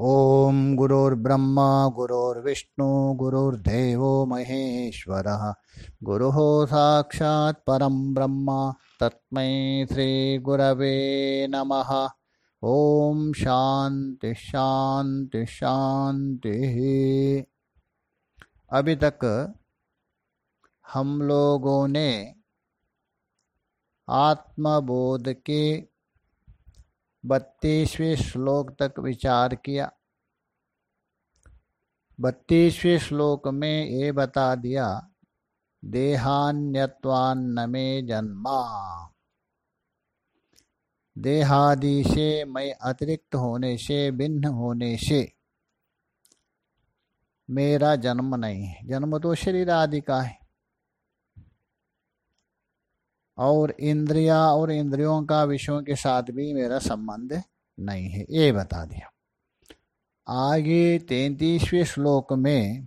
ॐ गुरुर्ब्रह्मा, गुरुर्विष्णु, गुरुर्देवो महेश्वरः। गुरुः साक्षात् परं ब्रह्म, तस्मै श्रीगुरवे नमः। ॐ शांति शांति शांति अभी तक हम लोगों ने आत्मबोध के बत्तीसवें श्लोक तक विचार किया। बत्तीसवें श्लोक में ये बता दिया, देहान्यत्वान्न में जन्मा। देहादि से मैं अतिरिक्त होने से, भिन्न होने से मेरा जन्म नहीं है। जन्म तो शरीर आदि का है। और इंद्रिया और इंद्रियों का विषयों के साथ भी मेरा संबंध नहीं है। ये बता दिया। आगे तैतीसवें श्लोक में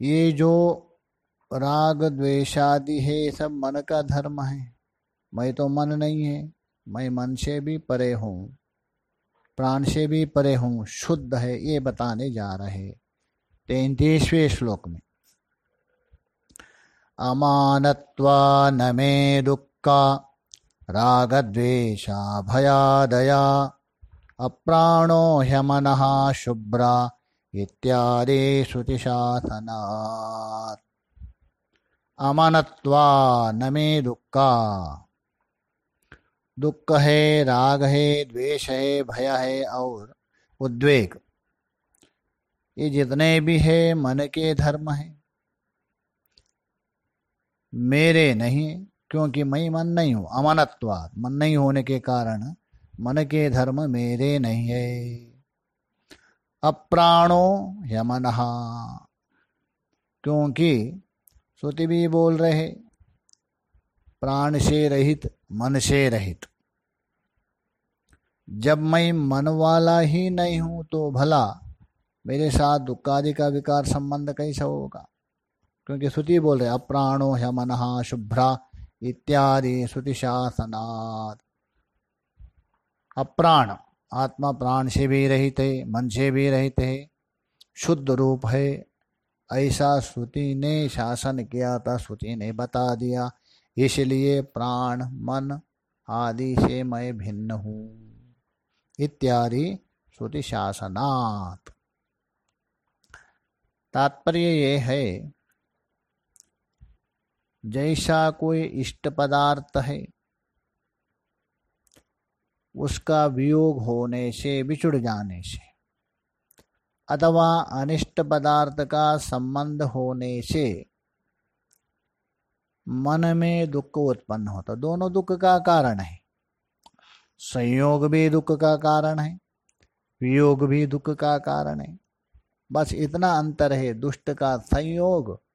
ये जो राग द्वेषादि है, ये सब मन का धर्म है। मैं तो मन नहीं है, मैं मन से भी परे हूँ, प्राण से भी परे हूँ, शुद्ध है, ये बताने जा रहे तैतीसवें श्लोक में। अमानत्वा न मे दुःखा, रागद्वेषा भयादया, अप्राणो ह्यमनः शुभ्रा इत्यादि श्रुतिशासनात् अमनत्वा न मे दुःखा। दुख है, राग है, द्वेष है, भय है, और उद्वेग। ये जितने भी है, मन के धर्म है। मेरे नहीं, क्योंकि मैं मन नहीं हूँ। अमानत्वाद, मन नहीं होने के कारण मन के धर्म मेरे नहीं है। अप्राणो यमन, क्योंकि श्रुति भी बोल रहे, प्राण से रहित, मन से रहित। जब मैं मन वाला ही नहीं हूँ तो भला मेरे साथ दुखादि का विकार संबंध कैसा होगा? क्योंकि श्रुति बोल रहे अप्राणो है मन शुभ्रा इत्यादि श्रुति शासनात् अप्राण, आत्मा प्राण से भी रहित है, मन से भी रहित है, शुद्ध रूप है। ऐसा श्रुति ने शासन किया था, श्रुति ने बता दिया। इसलिए प्राण, मन आदि से मैं भिन्न हूँ। इत्यादि श्रुति शासनात् तात्पर्य ये है जैसा कोई इष्ट पदार्थ है, उसका वियोग होने से, बिछुड़ जाने से, अथवा अनिष्ट पदार्थ का संबंध होने से, मन में दुख उत्पन्न होता। दोनों दुख का कारण है। संयोग भी दुख का कारण है, वियोग भी दुख का कारण है। बस इतना अंतर है, दुष्ट का संयोग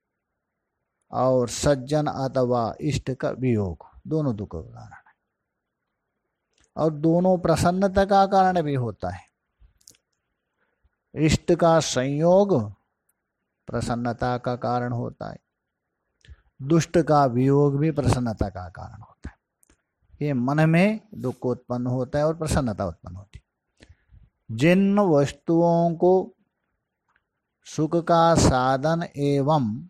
और सज्जन अथवा इष्ट का वियोग। दोनों दुख का कारण है। और दोनों प्रसन्नता का कारण भी होता है। इष्ट का संयोग प्रसन्नता का कारण होता है। दुष्ट का वियोग भी प्रसन्नता का कारण होता है। ये मन में दुख उत्पन्न होता है और प्रसन्नता उत्पन्न होती है। जिन वस्तुओं को सुख का साधन एवं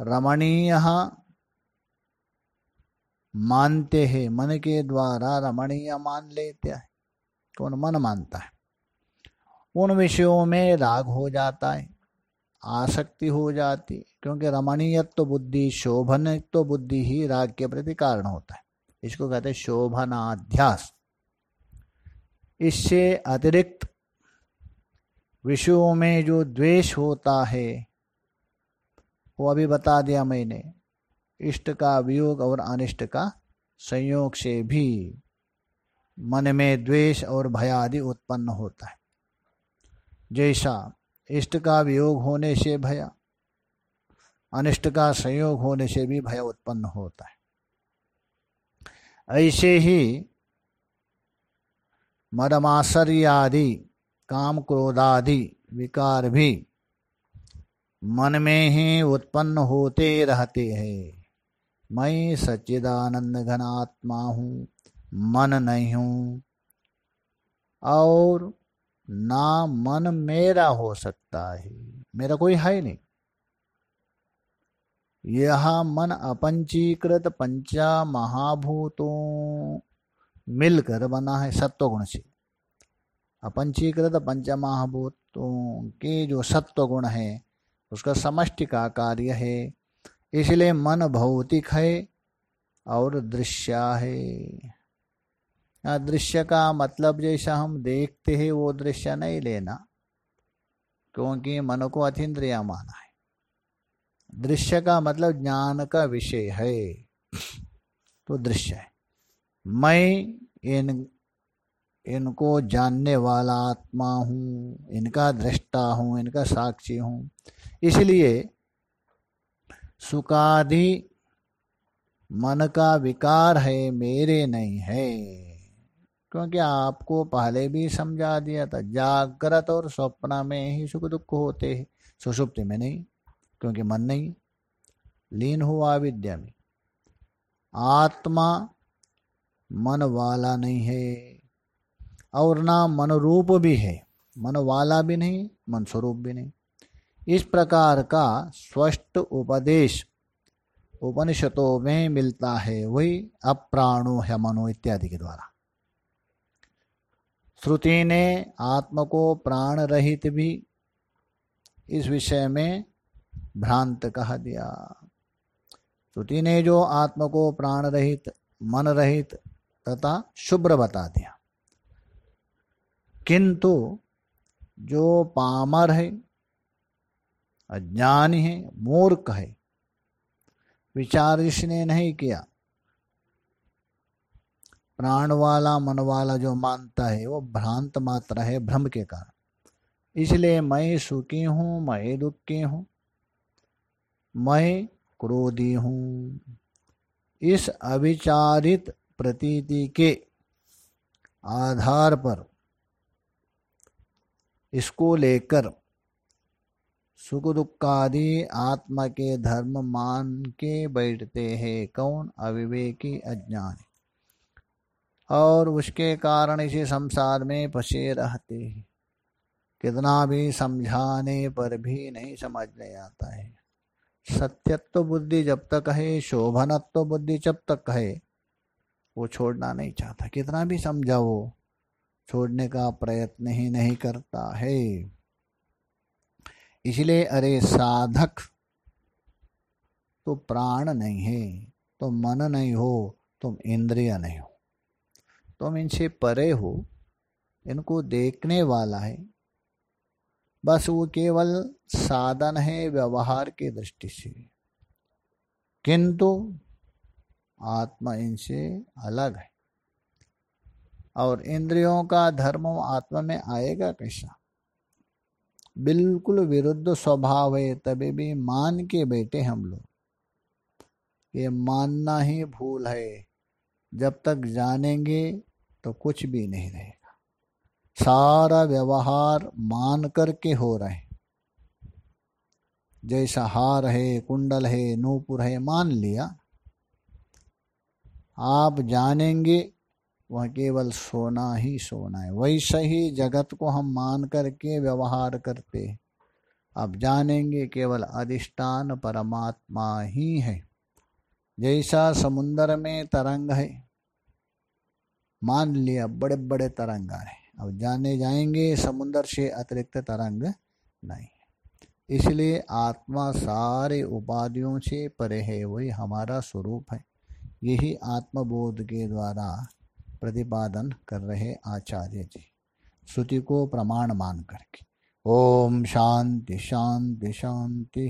रमणीय। मानते हैं, मन के द्वारा रमणीय मान लेते हैं। कौन मन मानता है? उन विषयों में राग हो जाता है, आसक्ति हो जाती क्योंकि रमणीयत्व तो बुद्धि, शोभन तो बुद्धि ही राग के प्रति कारण होता है। इसको कहते हैं शोभनाध्यास। इससे अतिरिक्त विषयों में जो द्वेष होता है वो अभी बता दिया मैंने। इष्ट का वियोग और अनिष्ट का संयोग से भी मन में द्वेष और भय आदि उत्पन्न होता है। जैसा इष्ट का वियोग होने से भय, अनिष्ट का संयोग होने से भी भय उत्पन्न होता है। ऐसे ही मदमाश्चर्य आदि काम क्रोधादि विकार भी मन में ही उत्पन्न होते रहते हैं। मैं सच्चिदानंद घनात्मा हूँ, मन नहीं हूँ। और ना मन मेरा हो सकता है, मेरा कोई है नहीं। यह मन अपंचीकृत पंचा महाभूतों मिलकर बना है सत्व गुण से। अपंचीकृत पंच महाभूतों के जो सत्व गुण है उसका समष्टि का कार्य है। इसलिए मन भौतिक है और दृश्य है। दृश्य का मतलब जैसा हम देखते हैं, वो दृश्य नहीं लेना, क्योंकि मन को अतीन्द्रिया माना है। दृश्य का मतलब ज्ञान का विषय है तो दृश्य है। मैं इन, इनको जानने वाला आत्मा हूँ, इनका दृष्टा हूँ, इनका साक्षी हूँ। इसलिए सुखादि मन का विकार है, मेरे नहीं है। क्योंकि आपको पहले भी समझा दिया था, जागृत और स्वप्न में ही सुख दुख होते हैं। सुषुप्ति में नहीं, क्योंकि मन नहीं। लीन हुआ विद्या में। आत्मा मन वाला नहीं है, और ना मन रूप भी है। मन वाला भी नहीं, मन स्वरूप भी नहीं। इस प्रकार का स्पष्ट उपदेश उपनिषदों में मिलता है, वही अप्राणो है मनो इत्यादि के द्वारा। श्रुति ने आत्म को प्राण रहित भी इस विषय में भ्रांत कहा दिया। श्रुति ने जो आत्म को प्राण रहित मन रहित तथा शुभ्र बता दिया। किंतु जो पामर है अज्ञानी है, मूर्ख है। विचार इसने नहीं किया। प्राण वाला मन वाला जो मानता है, वो भ्रांत मात्र है भ्रम के कारण। इसलिए मैं सुखी हूँ, मैं दुखी हूँ, मैं क्रोधी हूँ। इस अविचारित प्रतीति के आधार पर इसको लेकर सुख दुख आदि आत्मा के धर्म मान के बैठते हैं। कौन? अविवेकी अज्ञान। और उसके कारण इसी संसार में फंसे रहते हैं। कितना भी समझाने पर भी नहीं समझ में आता है। सत्यत्व बुद्धि जब तक है, शोभनत्व बुद्धि जब तक है, वो छोड़ना नहीं चाहता। कितना भी समझाओ, छोड़ने का प्रयत्न ही नहीं करता है। इसलिए, अरे साधक तो प्राण नहीं है तो मन नहीं हो, तुम इंद्रिय नहीं हो। तुम इनसे परे हो, इनको देखने वाला है। बस वो केवल साधन है व्यवहार की दृष्टि से। किंतु आत्मा इनसे अलग है। और इंद्रियों का धर्म आत्मा में आएगा कैसा? बिल्कुल विरुद्ध स्वभाव है, तभी भी मान के बैठे हम लोग। ये मानना ही भूल है। जब तक जानेंगे तो कुछ भी नहीं रहेगा। सारा व्यवहार मान करके हो रहे जैसा हार है, कुंडल है, नूपुर है, मान लिया। आप जानेंगे वह केवल सोना ही सोना है। वैसे ही जगत को हम मान करके व्यवहार करते अब जानेंगे केवल अधिष्ठान परमात्मा ही है। जैसा समुन्दर में तरंग है, मान लिया बड़े बड़े तरंग आ रहे अब जाने जाएँगे समुन्दर से अतिरिक्त तरंग नहीं। इसलिए आत्मा सारे उपाधियों से परे है, वही हमारा स्वरूप है। यही आत्मबोध के द्वारा प्रतिपादन कर रहे आचार्य जी। श्रुति को प्रमाण मान करके। ओम शांति शांति शांति।